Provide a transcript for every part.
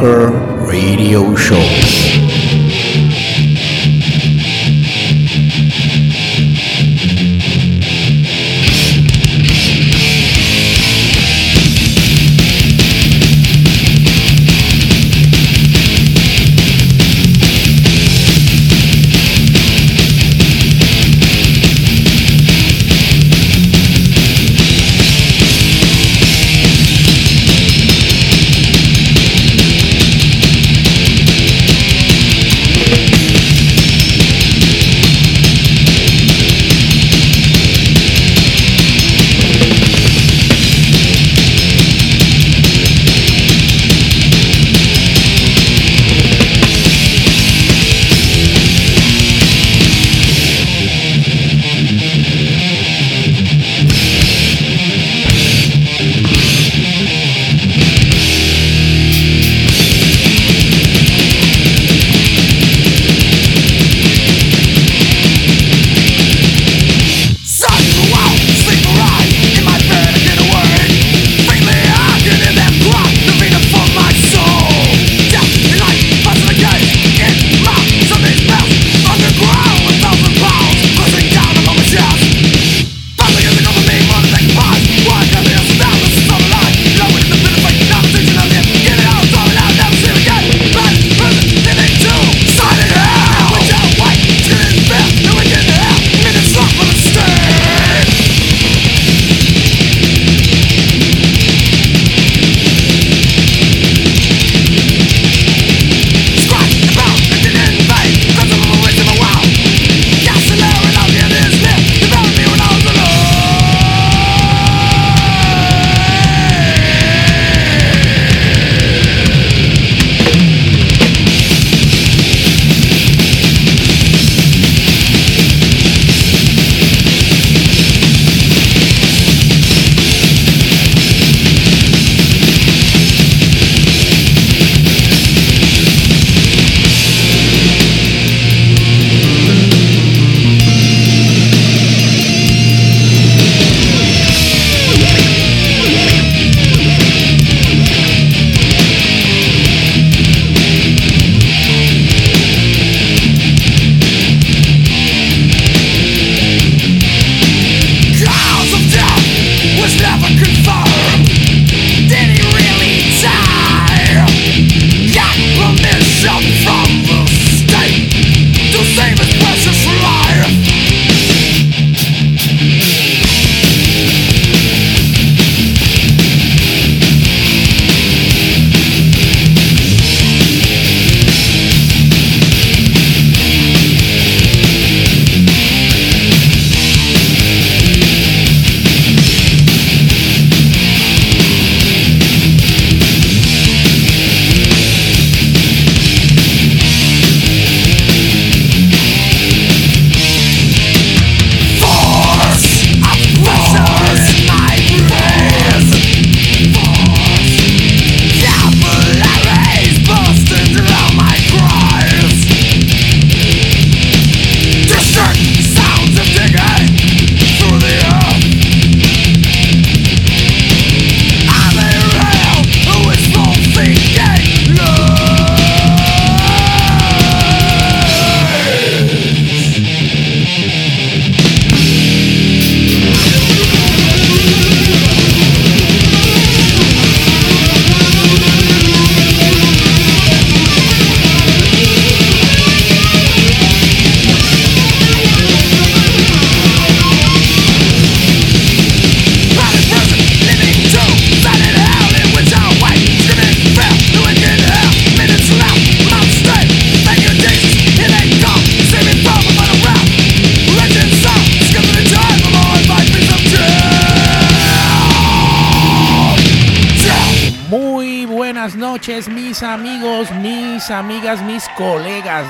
Metal Bunker Radio Show.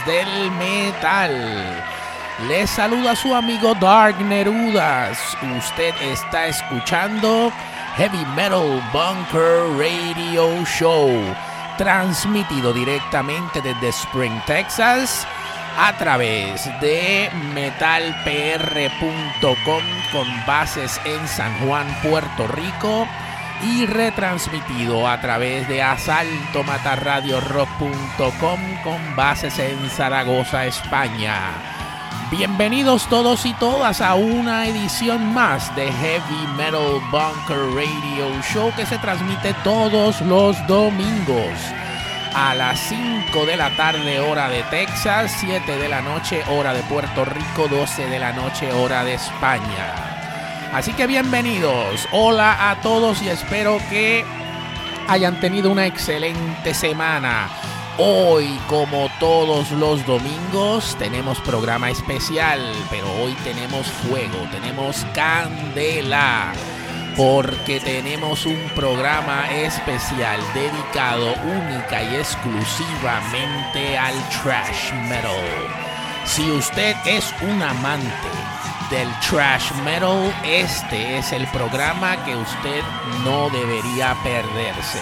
Del metal. Les saluda su amigo Dark Nerudas. Usted está escuchando Heavy Metal Bunker Radio Show, transmitido directamente desde Spring, Texas, a través de metalpr.com con bases en San Juan, Puerto Rico y retransmitido a través de asaltomatarradiorock.com con bases en Zaragoza, España. Bienvenidos todos y todas a una edición más de Heavy Metal Bunker Radio Show que se transmite todos los domingos a las 5 de la tarde hora de Texas, 7 de la noche hora de Puerto Rico, 12 de la noche hora de España. Así que bienvenidos, hola a todos y espero que hayan tenido una excelente semana. Hoy, como todos los domingos, tenemos programa especial, pero hoy tenemos fuego, tenemos candela, porque tenemos un programa especial dedicado única y exclusivamente al trash metal. Si usted es un amante del trash metal, este es el programa que usted no debería perderse.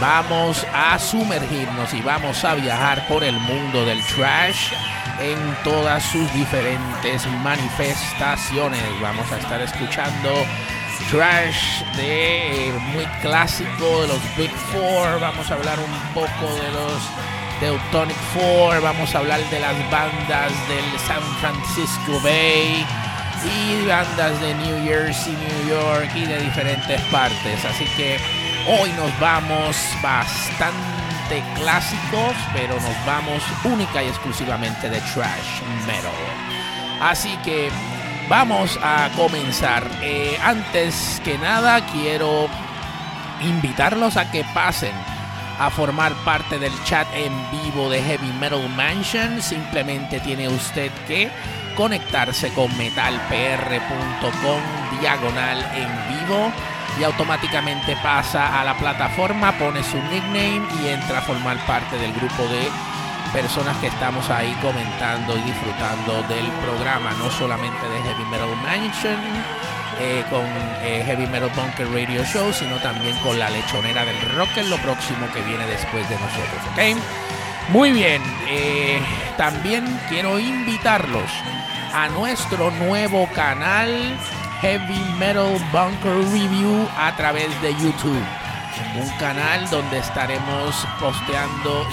Vamos a sumergirnos y vamos a viajar por el mundo del trash en todas sus diferentes manifestaciones. Vamos a estar escuchando trash de eh, muy clásico de los Big Four. Vamos a hablar un poco de los Teutonic Four. Vamos a hablar de las bandas del San Francisco Bay y bandas de New Jersey, New York y de diferentes partes. Así que hoy nos vamos bastante clásicos, pero nos vamos única y exclusivamente de trash metal. Así que vamos a comenzar. Eh, antes que nada quiero invitarlos a que pasen a formar parte del chat en vivo de Heavy Metal Mansion. Simplemente tiene usted que conectarse con metalpr.com diagonal en vivo y automáticamente pasa a la plataforma, pone su nickname y entra a formar parte del grupo de personas que estamos ahí comentando y disfrutando del programa, no solamente de Heavy Metal Mansion eh, con eh, Heavy Metal Bunker Radio Show, sino también con la lechonera del rock, que es lo próximo que viene después de nosotros, ¿ok? Muy bien, eh, también quiero invitarlos a nuestro nuevo canal Heavy Metal Bunker Review a través de YouTube. Un canal donde estaremos posteando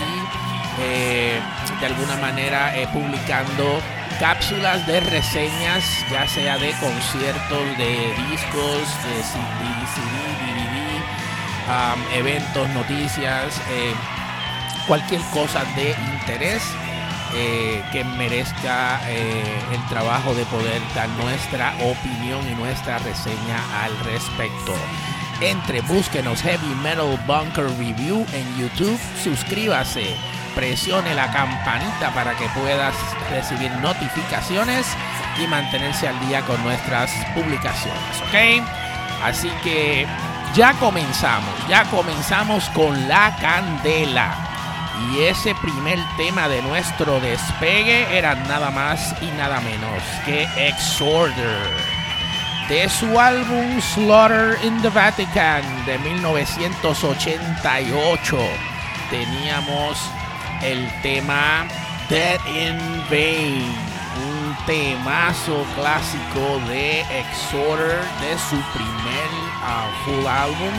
y de alguna manera publicando cápsulas de reseñas, ya sea de conciertos, de discos, de eventos, noticias, eh, cualquier cosa de interés eh, que merezca eh, el trabajo de poder dar nuestra opinión y nuestra reseña al respecto. Entre, búsquenos Heavy Metal Bunker Review en YouTube, suscríbase, presione la campanita para que puedas recibir notificaciones y mantenerse al día con nuestras publicaciones, ¿ok? Así que ya comenzamos, ya comenzamos con la candela. Y ese primer tema de nuestro despegue era nada más y nada menos que Exorder. De su álbum Slaughter in the Vatican de 1988 teníamos el tema Dead in Vain, un temazo clásico de Exorder de su primer uh, full álbum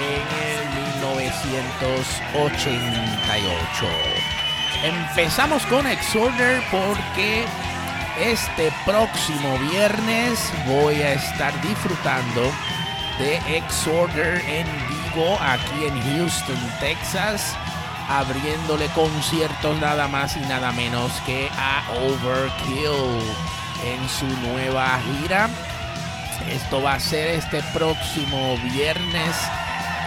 en el 1988. Empezamos con Exorder porque este próximo viernes voy a estar disfrutando de Exorder en vivo aquí en Houston, Texas, abriéndole conciertos nada más y nada menos que a Overkill en su nueva gira. Esto va a ser este próximo viernes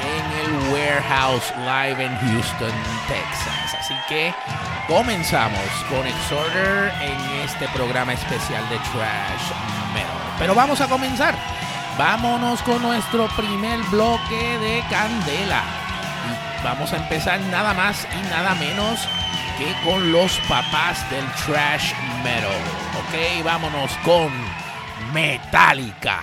en el Warehouse Live en Houston, Texas. Así que comenzamos con Exorder en este programa especial de Trash Metal. Pero vamos a comenzar. Vámonos con nuestro primer bloque de Candela. ¿Y vamos a empezar nada más y nada menos que con los papás del trash metal. Ok, vámonos con Metallica.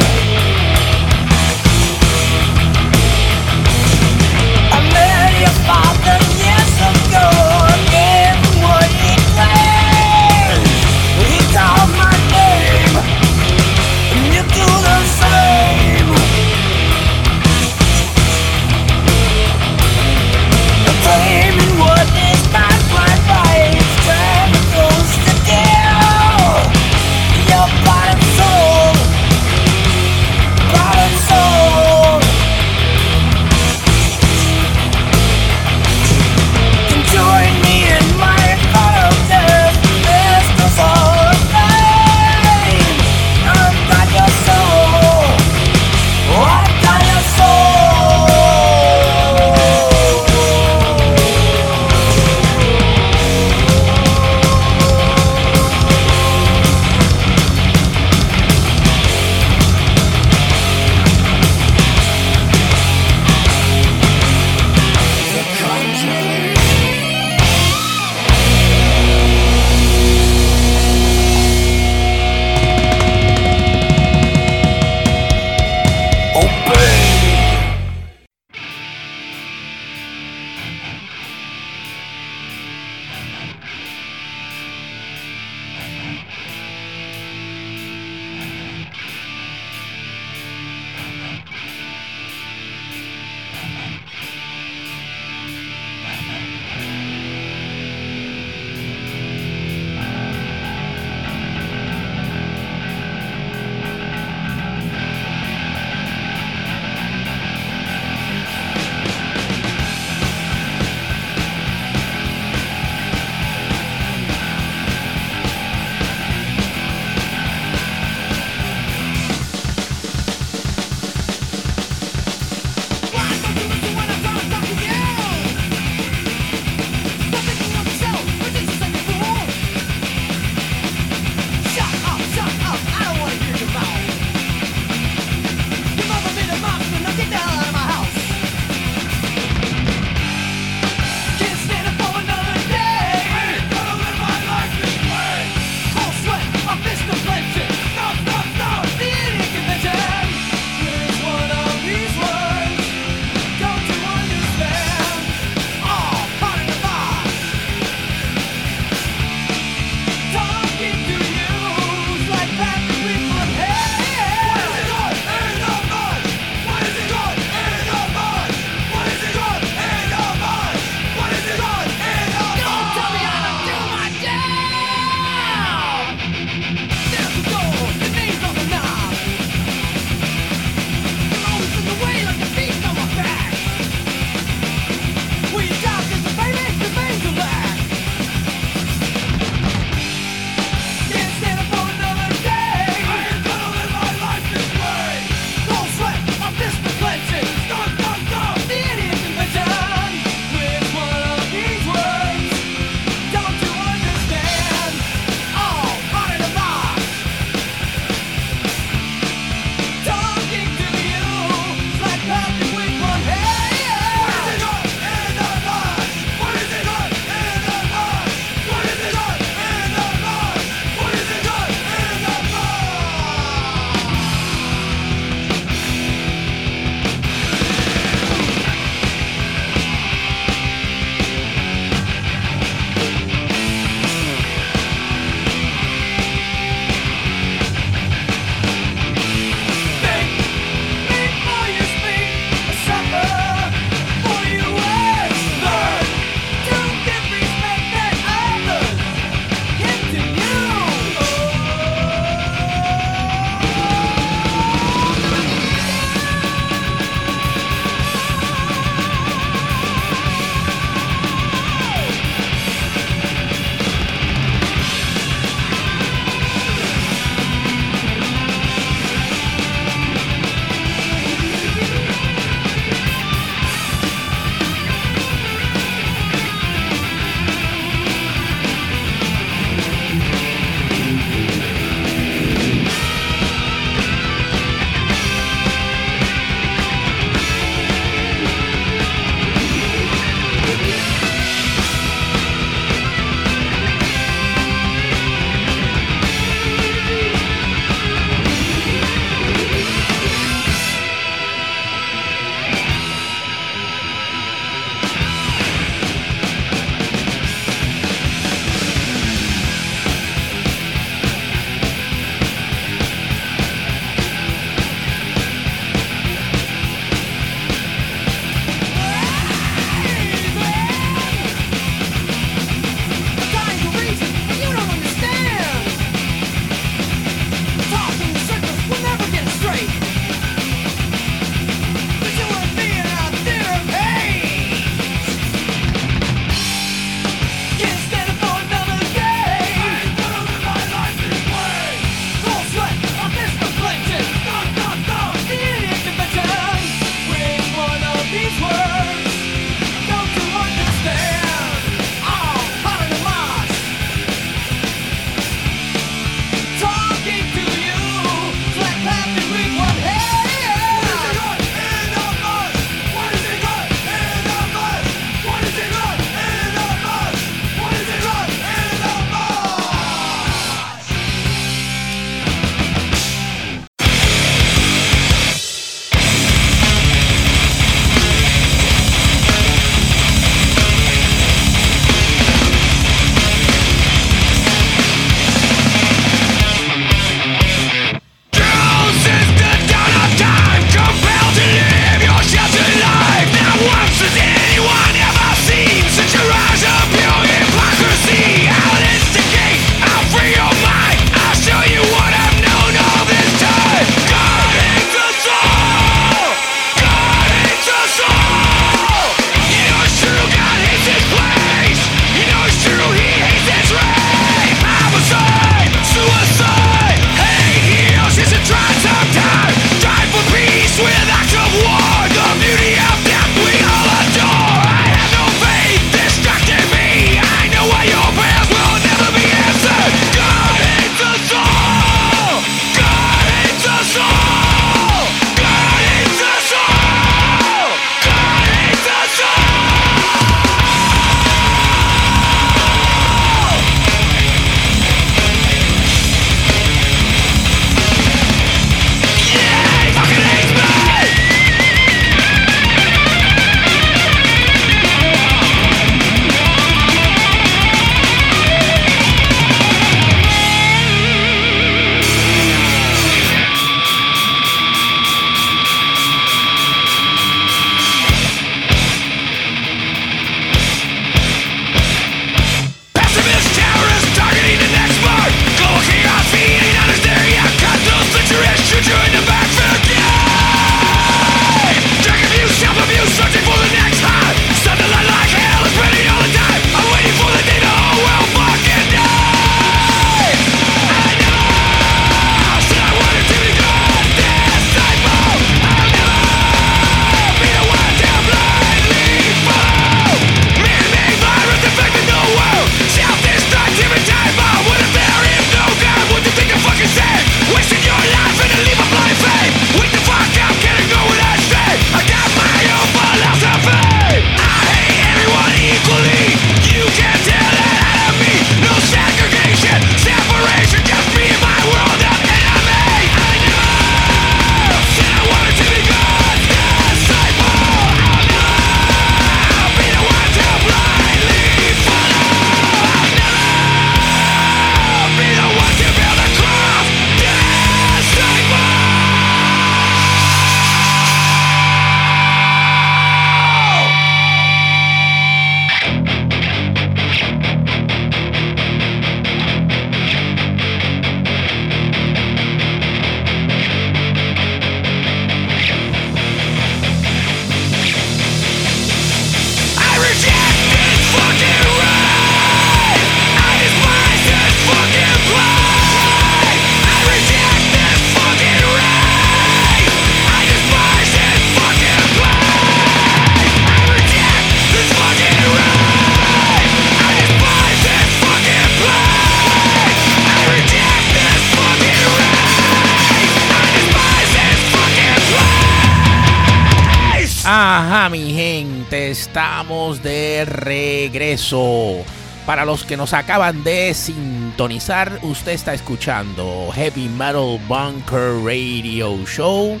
Para los que nos acaban de sintonizar, usted está escuchando Heavy Metal Bunker Radio Show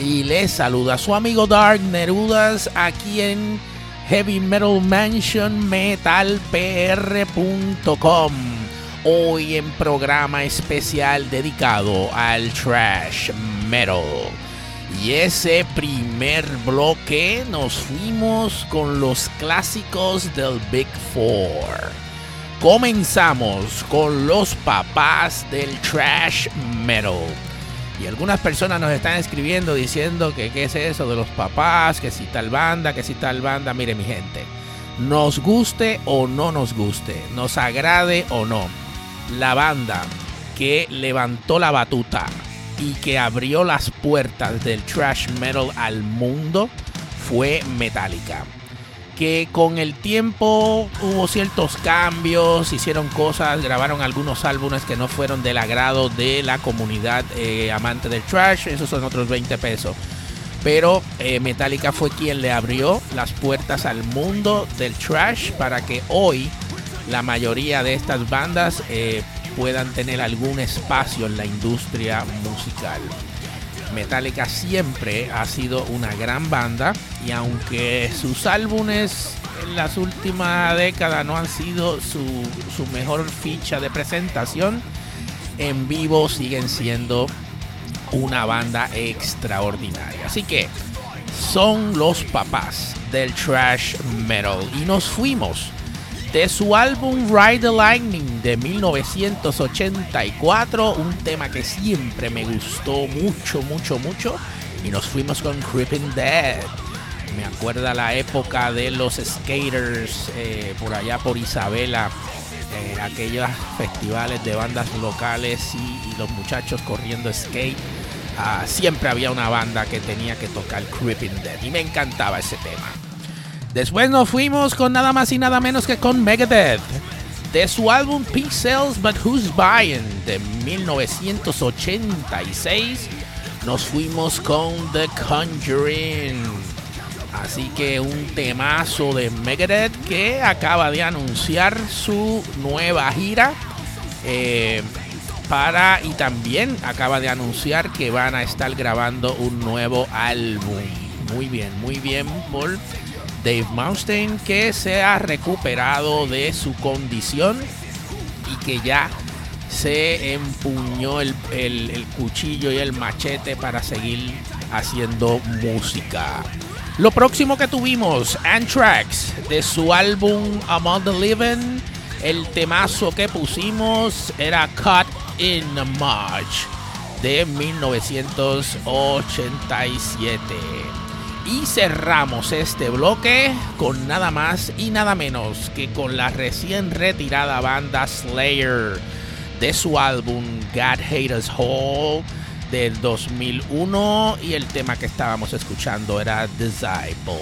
y les saluda su amigo Dark Nerudas aquí en Heavy Metal Mansion metalpr.com. Hoy en programa especial dedicado al trash metal. Y ese primer bloque nos fuimos con los clásicos del Big Four. Comenzamos con los papás del trash metal. Y algunas personas nos están escribiendo diciendo que qué es eso de los papás, que si tal banda, que si tal banda. Mire mi gente, nos guste o no nos guste, nos agrade o no, la banda que levantó la batuta y que abrió las puertas del trash metal al mundo fue Metallica. Que con el tiempo hubo ciertos cambios, hicieron cosas, grabaron algunos álbumes que no fueron del agrado de la comunidad eh, amante del trash, esos son otros 20 pesos. Pero eh, Metallica fue quien le abrió las puertas al mundo del trash para que hoy la mayoría de estas bandas eh, puedan tener algún espacio en la industria musical. Metallica siempre ha sido una gran banda y aunque sus álbumes en las últimas décadas no han sido su, su mejor ficha de presentación, en vivo siguen siendo una banda extraordinaria. Así que son los papás del trash metal y nos fuimos de su álbum Ride the Lightning de 1984, un tema que siempre me gustó mucho, mucho, mucho, y nos fuimos con Creeping Dead. Me acuerda la época de los skaters eh, por allá por Isabela, eh, aquellos festivales de bandas locales y, los muchachos corriendo skate. Ah, siempre había una banda que tenía que tocar Creeping Dead y me encantaba ese tema. Después nos fuimos con nada más y nada menos que con Megadeth. De su álbum Peace Sells But Who's Buying de 1986, nos fuimos con The Conjuring. Así que un temazo de Megadeth que acaba de anunciar su nueva gira. Eh, para y también acaba de anunciar que van a estar grabando un nuevo álbum. Muy bien, muy bien por Dave Mustaine que se ha recuperado de su condición y que ya se empuñó el, el, el, cuchillo y el machete para seguir haciendo música. Lo próximo que tuvimos, Anthrax, de su álbum Among the Living, el temazo que pusimos era Cut in March de 1987. Y cerramos este bloque con nada más y nada menos que con la recién retirada banda Slayer de su álbum God Hate Us del 2001 y el tema que estábamos escuchando era Disciple.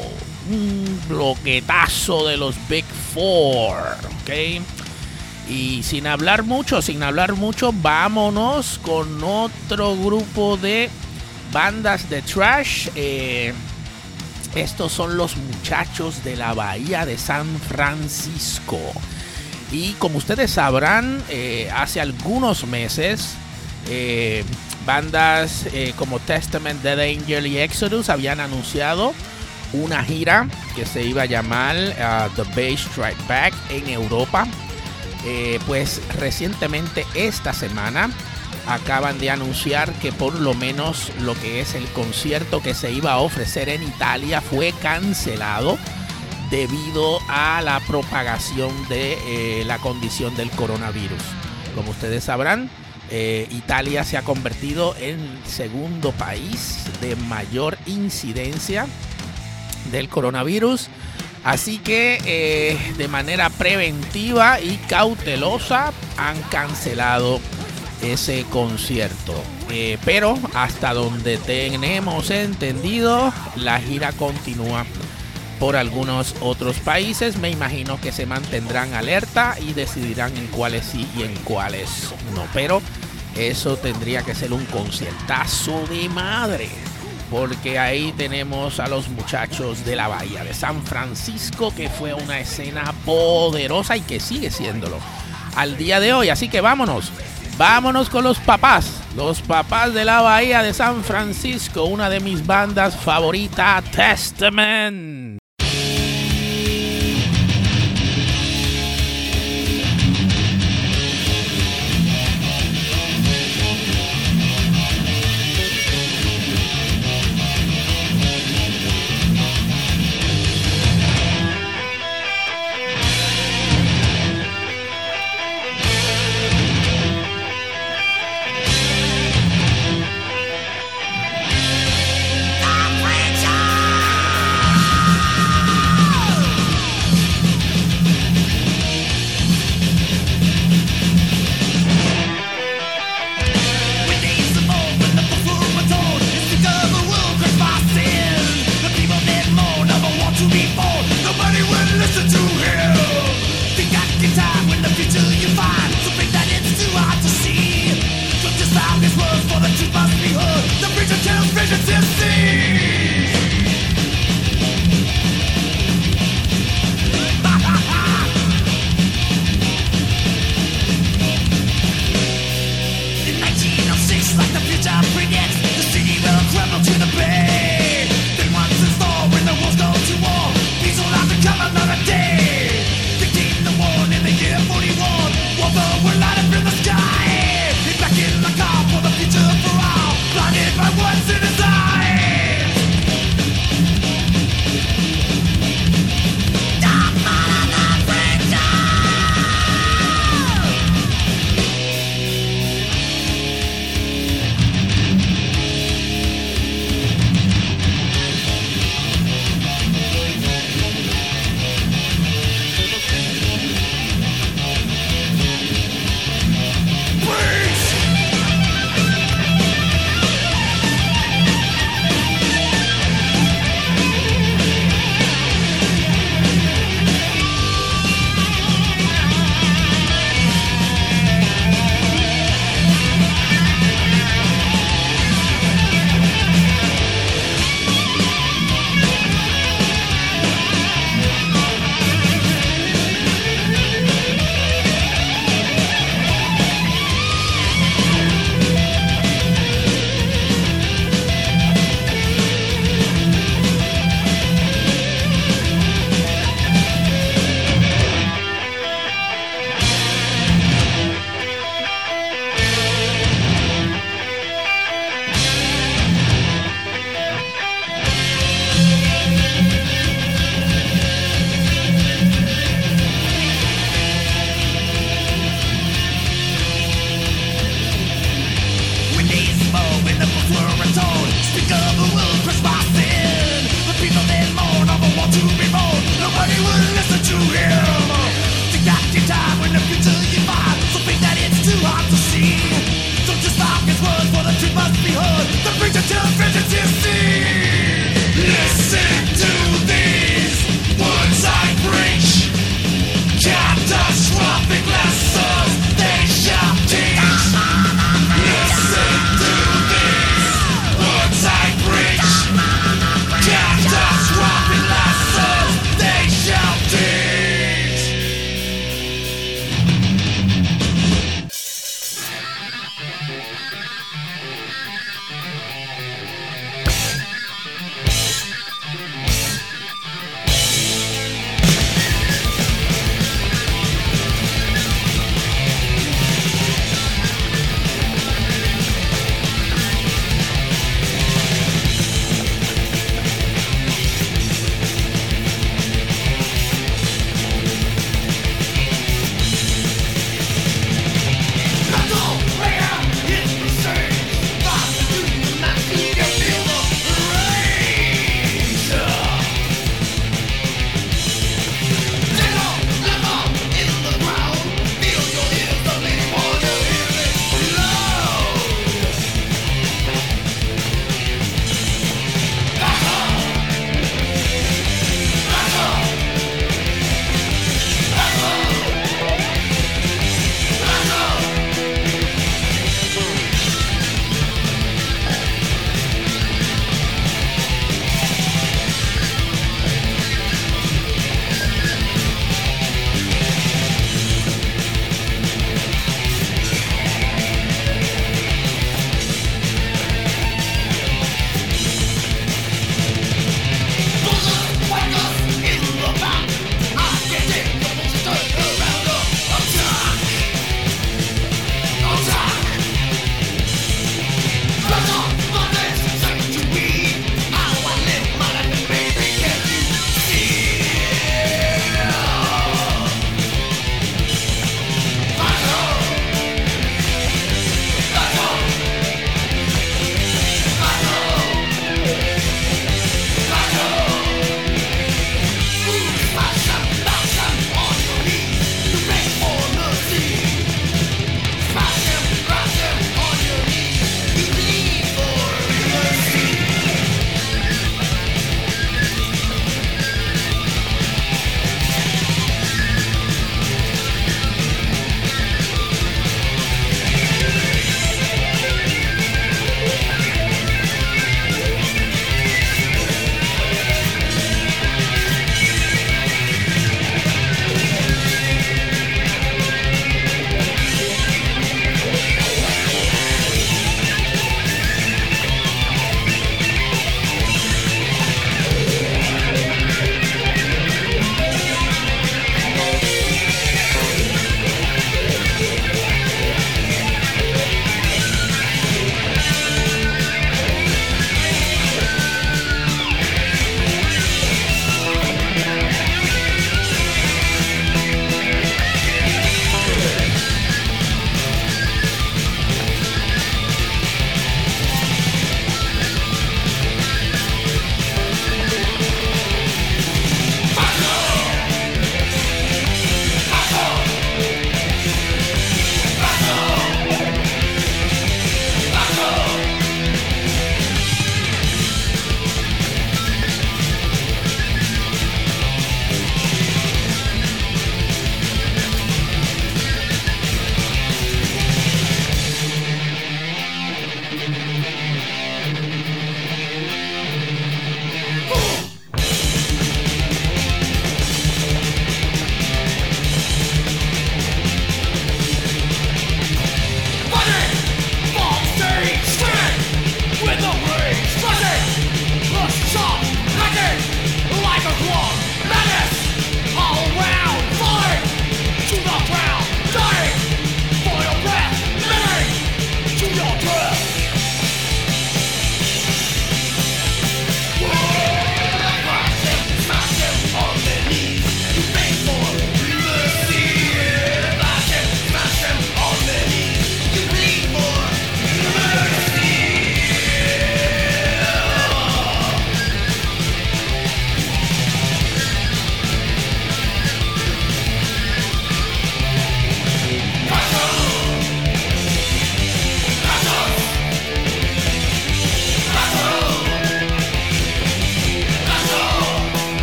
Un bloquetazo de los Big Four, ¿ok? Y sin hablar mucho, sin hablar mucho, vámonos con otro grupo de bandas de trash. Eh, estos son los muchachos de la Bahía de San Francisco. Y como ustedes sabrán, eh, hace algunos meses, eh, bandas eh, como Testament, Dead Angel y Exodus habían anunciado una gira que se iba a llamar uh, The Bass Strike Back en Europa. pues recientemente esta semana acaban de anunciar que por lo menos lo que es el concierto que se iba a ofrecer en Italia fue cancelado debido a la propagación de eh, la condición del coronavirus. Como ustedes sabrán, eh, Italia se ha convertido en el segundo país de mayor incidencia del coronavirus. Así que eh, de manera preventiva y cautelosa han cancelado ese concierto. Eh, pero hasta donde tenemos entendido, la gira continúa por algunos otros países. Me imagino que se mantendrán alerta y decidirán en cuáles sí y en cuáles no. Pero eso tendría que ser un conciertazo de madre. porque ahí tenemos a los muchachos de la Bahía de San Francisco, que fue una escena poderosa y que sigue siéndolo al día de hoy. Así que vámonos, vámonos con los papás, los papás de la Bahía de San Francisco, una de mis bandas favoritas, Testament.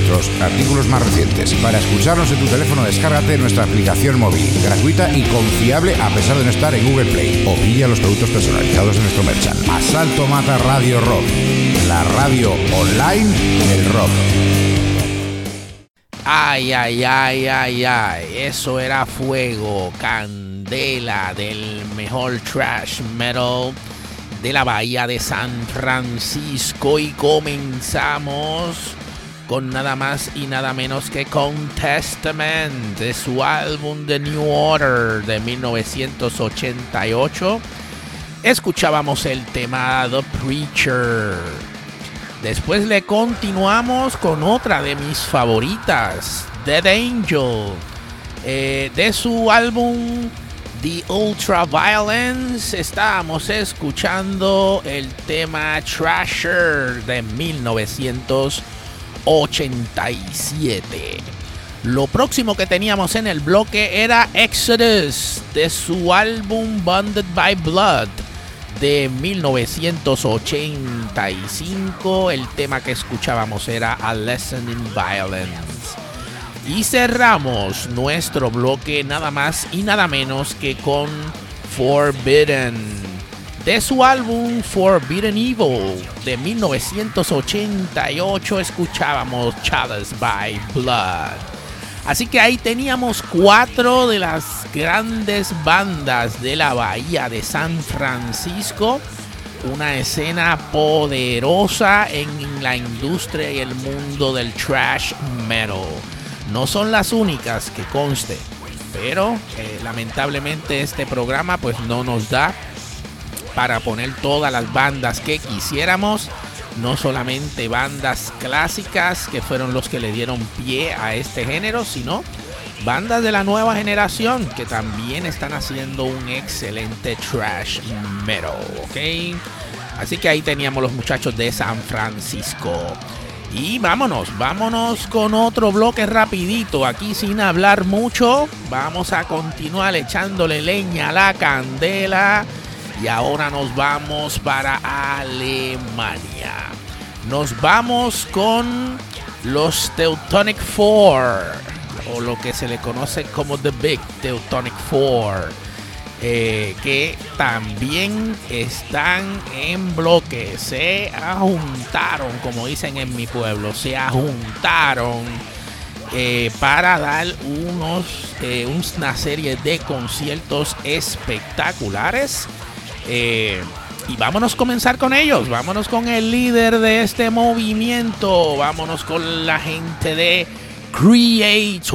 nuestros artículos más recientes. Para escucharnos en tu teléfono, descárgate nuestra aplicación móvil, gratuita y confiable a pesar de no estar en Google Play. O pilla los productos personalizados en nuestro merchant. Asalto Mata Radio Rock, la radio online del rock. Ay, ay, ay, ay, ay. Eso era fuego, candela del mejor trash metal de la bahía de San Francisco. Y comenzamos con nada más y nada menos que con Testament de su álbum The New Order de 1988. Escuchábamos el tema The Preacher. Después le continuamos con otra de mis favoritas, Dead Angel, eh, de su álbum The Ultra Violence. Estábamos escuchando el tema Trasher de 1987. Lo próximo que teníamos en el bloque era Exodus de su álbum Bonded by Blood de 1985. El tema que escuchábamos era A Lesson in Violence. Y cerramos nuestro bloque nada más y nada menos que con Forbidden. De su álbum Forbidden Evil de 1988 escuchábamos Chalice by Blood. Así que ahí teníamos cuatro de las grandes bandas de la bahía de San Francisco. Una escena poderosa en la industria y el mundo del trash metal. No son las únicas que conste, pero eh, lamentablemente este programa pues no nos da para poner todas las bandas que quisiéramos no solamente bandas clásicas que fueron los que le dieron pie a este género, sino bandas de la nueva generación que también están haciendo un excelente trash metal, ¿ok? Así que ahí teníamos los muchachos de San Francisco. Y vámonos, vámonos con otro bloque rapidito, aquí sin hablar mucho. Vamos a continuar echándole leña a la candela. Y ahora nos vamos para Alemania. Nos vamos con los Teutonic Four, o lo que se le conoce como The Big Teutonic Four, eh, que también están en bloque. Se ajuntaron, como dicen en mi pueblo, se ajuntaron eh, para dar unos, eh, una serie de conciertos espectaculares. Eh, y vámonos a comenzar con ellos. Vámonos con el líder de este movimiento. Vámonos con la gente de Creator.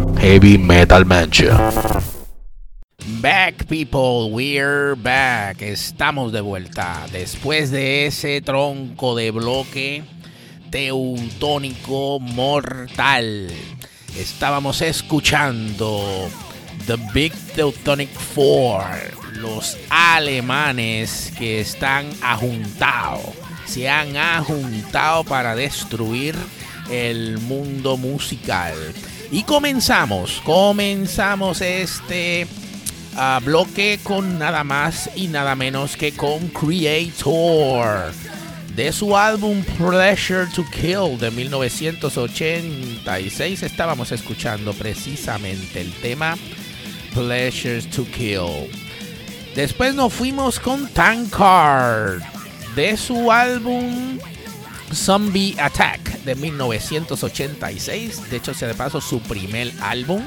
Heavy Metal Mancha. Back people, we're back. Estamos de vuelta. Después de ese tronco de bloque teutónico mortal. Estábamos escuchando The Big Teutonic Four. Los alemanes que están ajuntados. Se han ajuntado para destruir el mundo musical. Y comenzamos, comenzamos este ah, bloque con nada más y nada menos que con Creator. De su álbum Pleasure to Kill de 1986 estábamos escuchando precisamente el tema Pleasure to Kill. Después nos fuimos con Tankard de su álbum Zombie Attack de 1986. De hecho, se de paso su primer álbum.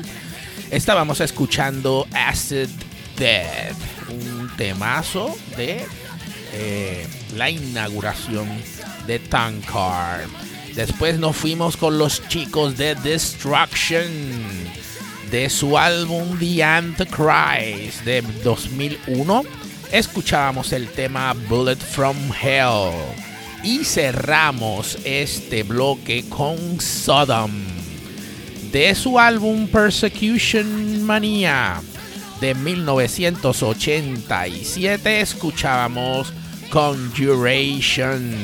Estábamos escuchando Acid Dead, un temazo de eh, la inauguración de Tankard. Después nos fuimos con los chicos de Destruction de su álbum The Antichrist de 2001. Escuchábamos el tema Bullet from Hell. Y cerramos este bloque con Sodom. De su álbum Persecution Mania de 1987 escuchábamos Conjuration.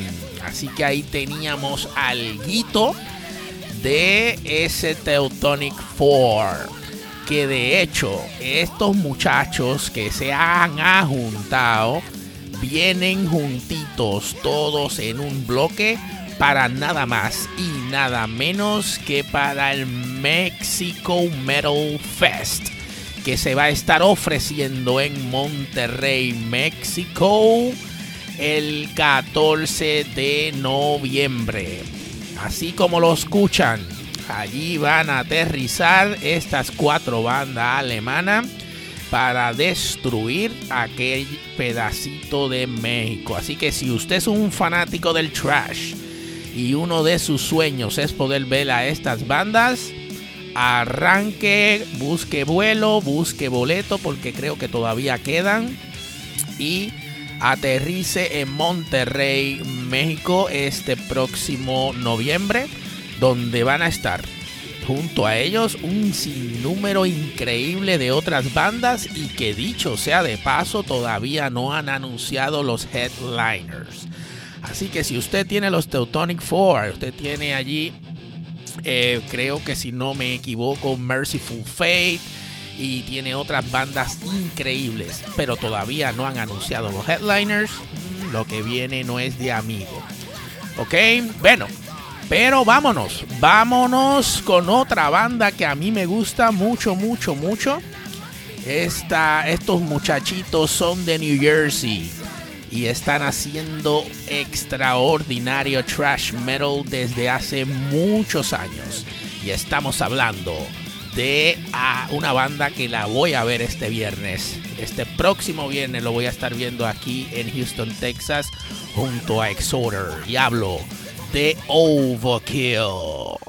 Así que ahí teníamos algo de ese Teutonic Four. Que de hecho, estos muchachos que se han ajuntado vienen juntitos todos en un bloque para nada más y nada menos que para el Mexico Metal Fest que se va a estar ofreciendo en Monterrey, México el 14 de noviembre. Así como lo escuchan, allí van a aterrizar estas cuatro bandas alemanas para destruir aquel pedacito de México. Así que si usted es un fanático del trash y uno de sus sueños es poder ver a estas bandas, arranque, busque vuelo, busque boleto porque creo que todavía quedan y aterrice en Monterrey, México este próximo noviembre, donde van a estar junto a ellos un sinnúmero increíble de otras bandas y que dicho sea de paso todavía no han anunciado los headliners. Así que si usted tiene los Teutonic Four, usted tiene allí, eh, creo que si no me equivoco, Merciful Fate y tiene otras bandas increíbles, pero todavía no han anunciado los headliners. Lo que viene no es de amigo. Ok, bueno, pero vámonos, vámonos con otra banda que a mí me gusta mucho, mucho, mucho. Esta, estos muchachitos son de New Jersey y están haciendo extraordinario trash metal desde hace muchos años. Y estamos hablando de ah, una banda que la voy a ver este viernes. Este próximo viernes lo voy a estar viendo aquí en Houston, Texas, junto a Exoder. Y hablo de Overkill.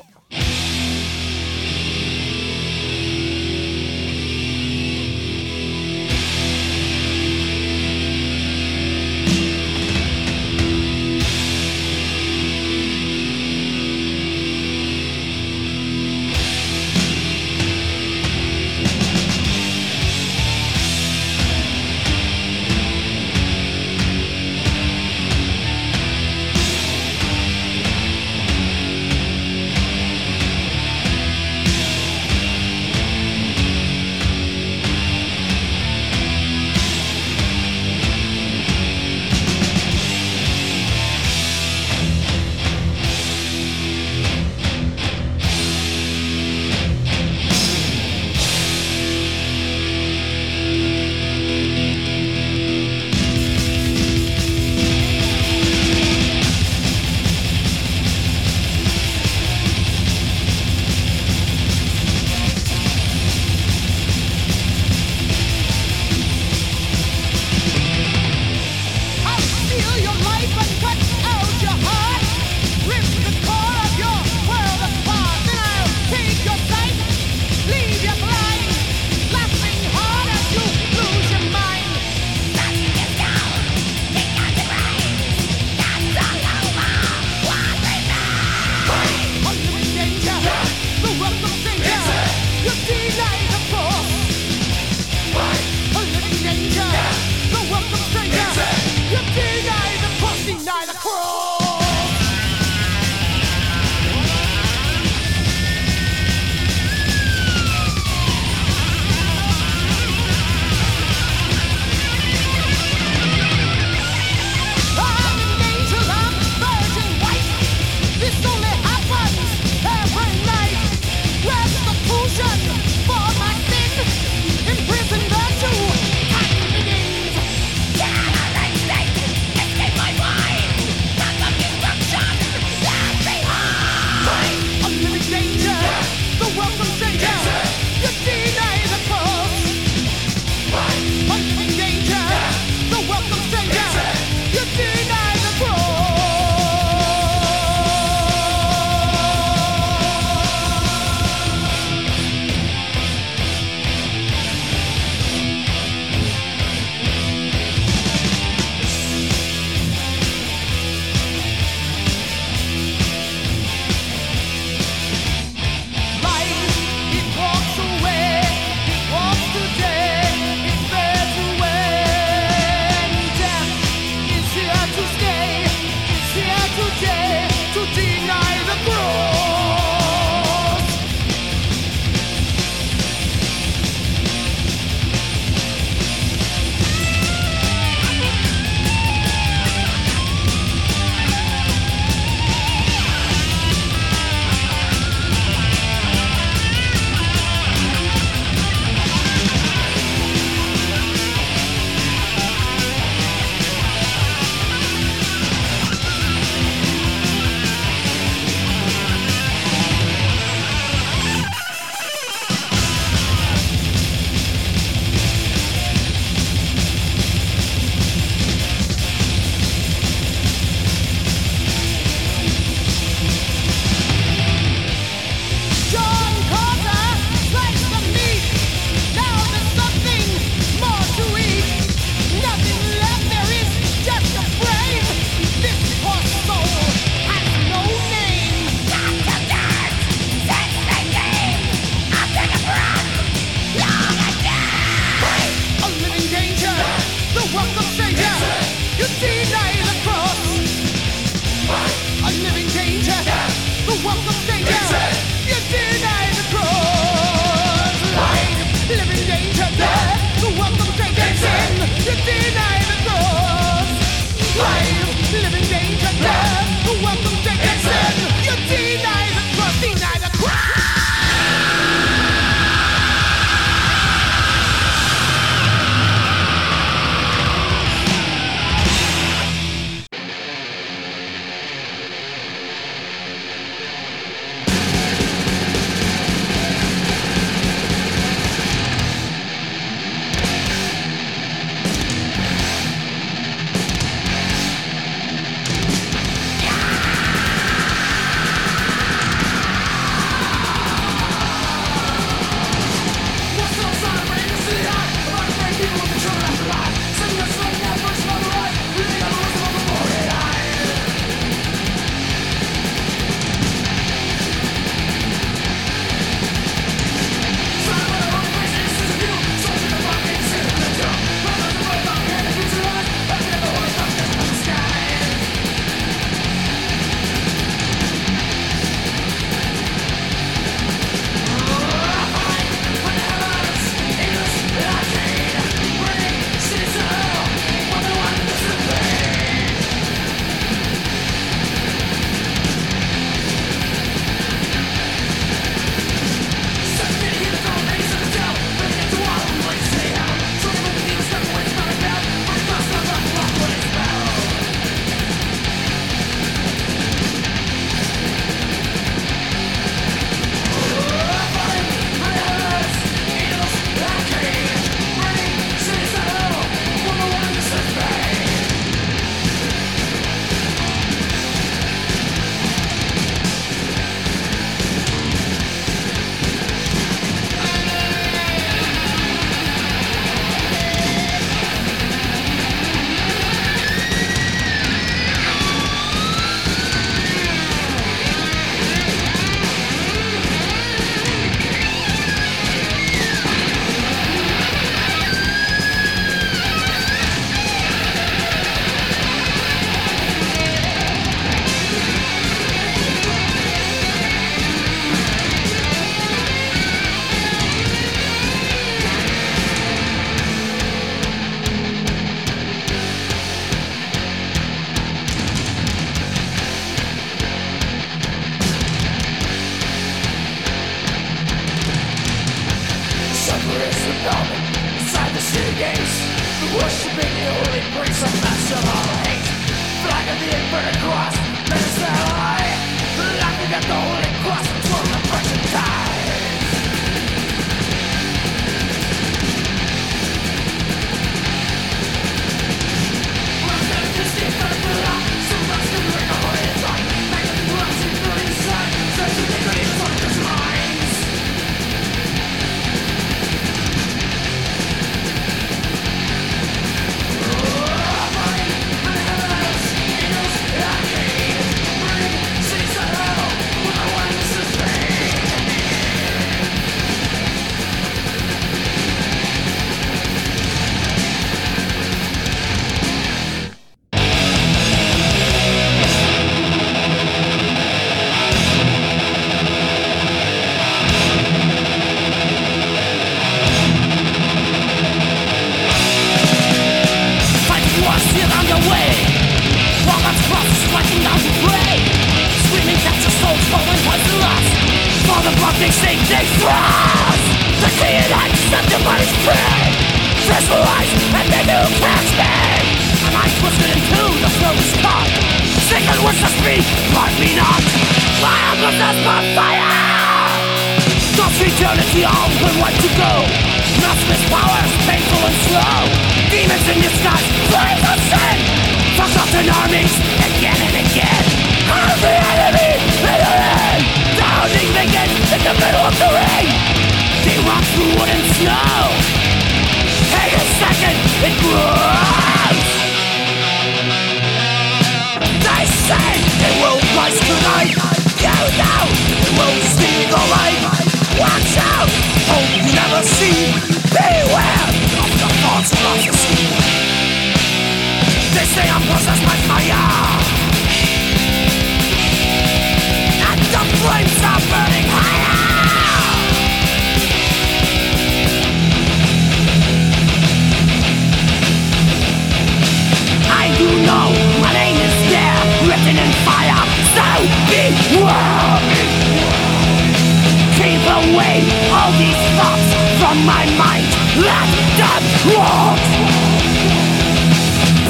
Them walk.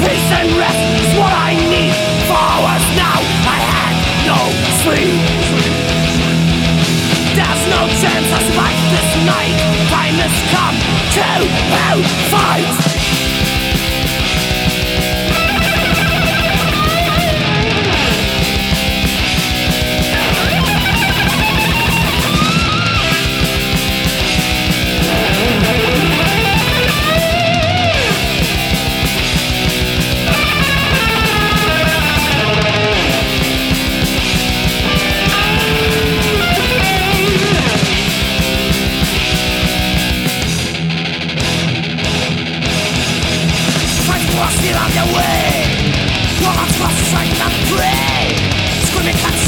Peace and rest is what I need. For hours now, I had no sleep. There's no chance I survive this night. Time has come to fight. Fight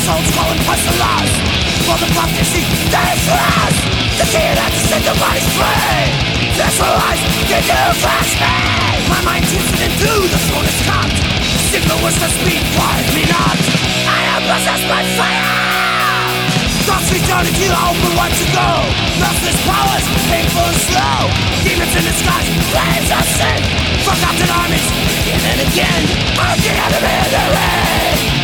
souls poison laws. For the prophecy for us. The key that to the bodies free. Visualize, did you catch me? My mind twisted into the fullest cut. Signal was the speed, quiet me not. I am possessed by fire. Thoughts return into open wide to go Merciless powers, painful and slow Demons in skies, flames of sin Forgotten armies, again and again Of the enemy in the ring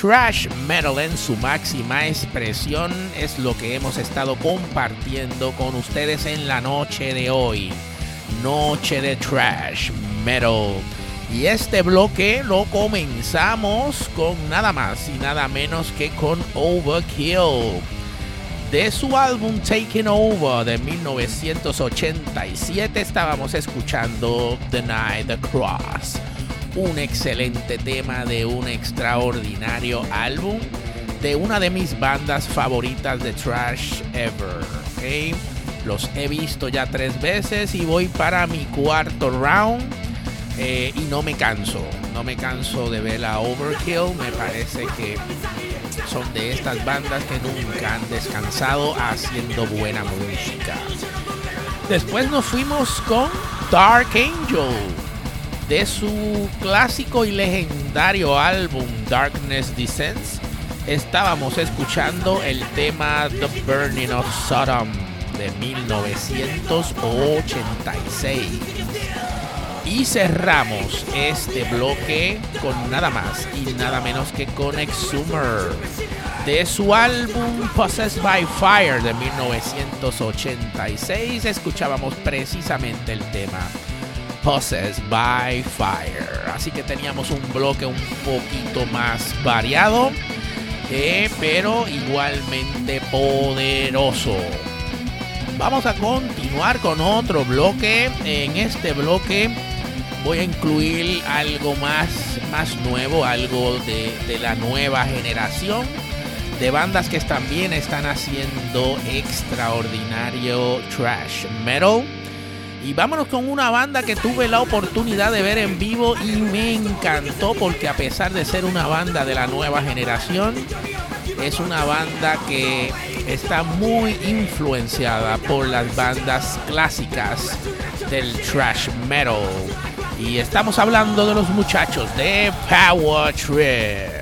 Trash metal en su máxima expresión es lo que hemos estado compartiendo con ustedes en la noche de hoy. Noche de trash metal. Y este bloque lo comenzamos con nada más y nada menos que con Overkill. De su álbum Taking Over de 1987 estábamos escuchando Deny the Cross un excelente tema de un extraordinario álbum de una de mis bandas favoritas de trash ever. ¿ok? Los he visto ya tres veces y voy para mi cuarto round eh, y no me canso. No me canso de ver a Overkill. Me parece que son de estas bandas que nunca han descansado haciendo buena música. Después nos fuimos con Dark Angel de su clásico y legendario álbum Darkness Descends, estábamos escuchando el tema The Burning of Sodom de 1986. Y cerramos este bloque con nada más y nada menos que con Exhumer de su álbum Possessed by Fire de 1986. Escuchábamos precisamente el tema Possessed by Fire. Así que teníamos un bloque un poquito más variado, eh, pero igualmente poderoso. Vamos a continuar con otro bloque. En este bloque voy a incluir algo más, más nuevo, algo de, la nueva generación de bandas que también están haciendo extraordinario trash metal. Y vámonos con una banda que tuve la oportunidad de ver en vivo y me encantó porque a pesar de ser una banda de la nueva generación, es una banda que está muy influenciada por las bandas clásicas del thrash metal. Y estamos hablando de los muchachos de Power Trip.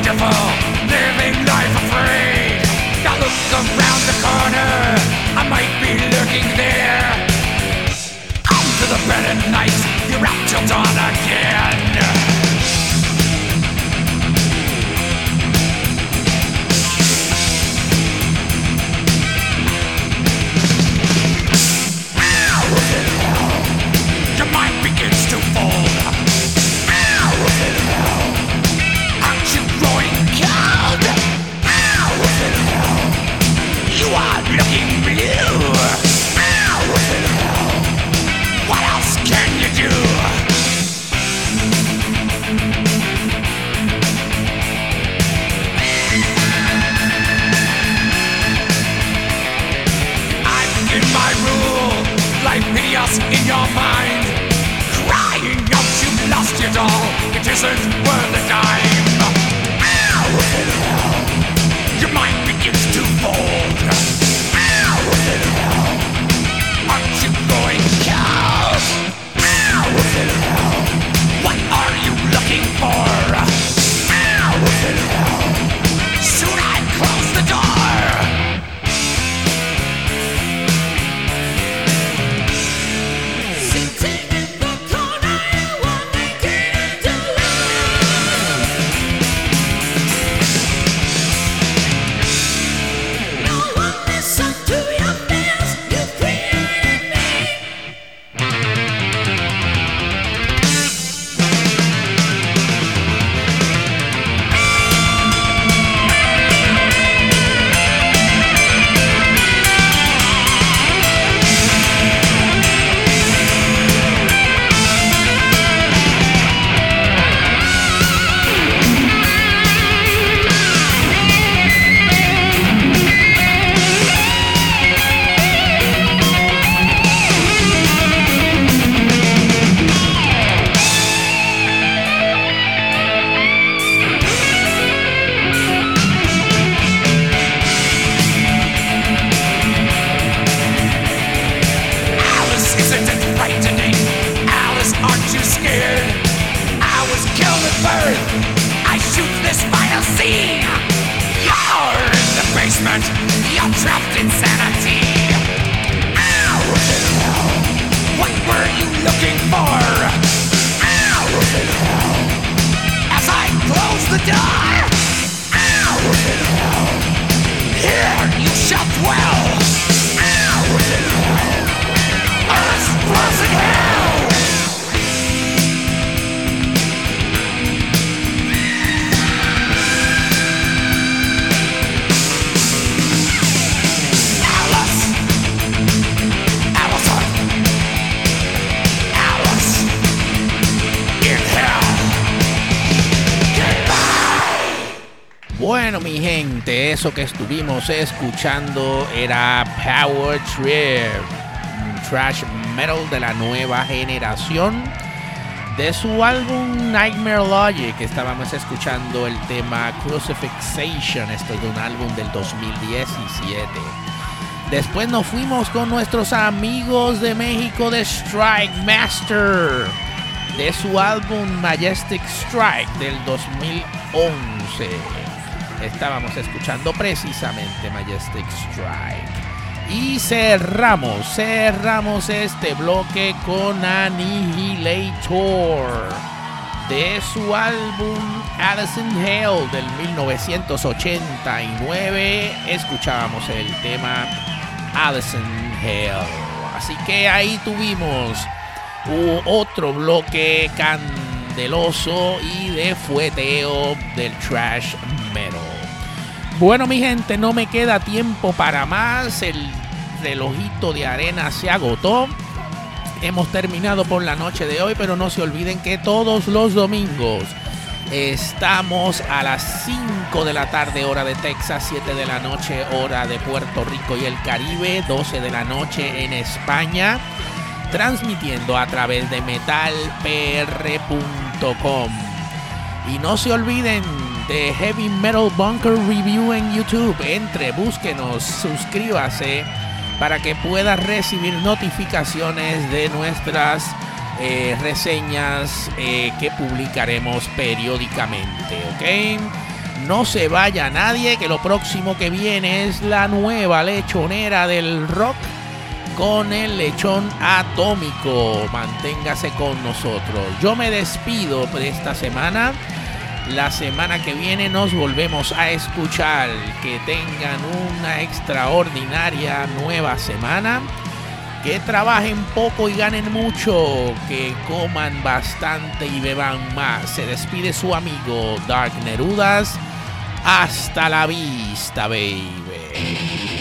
wonderful. Eso que estuvimos escuchando era Power Trip, trash metal de la nueva generación. De su álbum Nightmare Logic estábamos escuchando el tema Crucifixation, esto es de un álbum del 2017. Después nos fuimos con nuestros amigos de México de Strike Master, de su álbum Majestic Strike del 2011. Estábamos escuchando precisamente Majestic Strike. Y cerramos, cerramos este bloque con Annihilator. De su álbum Alice in Hell del 1989, escuchábamos el tema Alice in Hell. Así que ahí tuvimos otro bloque candeloso y de fueteo del trash metal. Bueno, mi gente, no me queda tiempo para más. El relojito de arena se agotó. Hemos terminado por la noche de hoy, pero no se olviden que todos los domingos estamos a las 5 de la tarde hora de Texas, 7 de la noche hora de Puerto Rico y el Caribe, 12 de la noche en España, transmitiendo a través de metalpr.com. Y no se olviden de Heavy Metal Bunker Review en YouTube. Entre, búsquenos, suscríbase para que pueda recibir notificaciones de nuestras eh, reseñas eh, que publicaremos periódicamente. ¿Ok? No se vaya nadie, que lo próximo que viene es la nueva lechonera del rock con el lechón atómico. Manténgase con nosotros. Yo me despido de esta semana. La semana que viene nos volvemos a escuchar. Que tengan una extraordinaria nueva semana. Que trabajen poco y ganen mucho. Que coman bastante y beban más. Se despide su amigo Dark Nerudas. Hasta la vista, baby.